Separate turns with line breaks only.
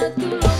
to the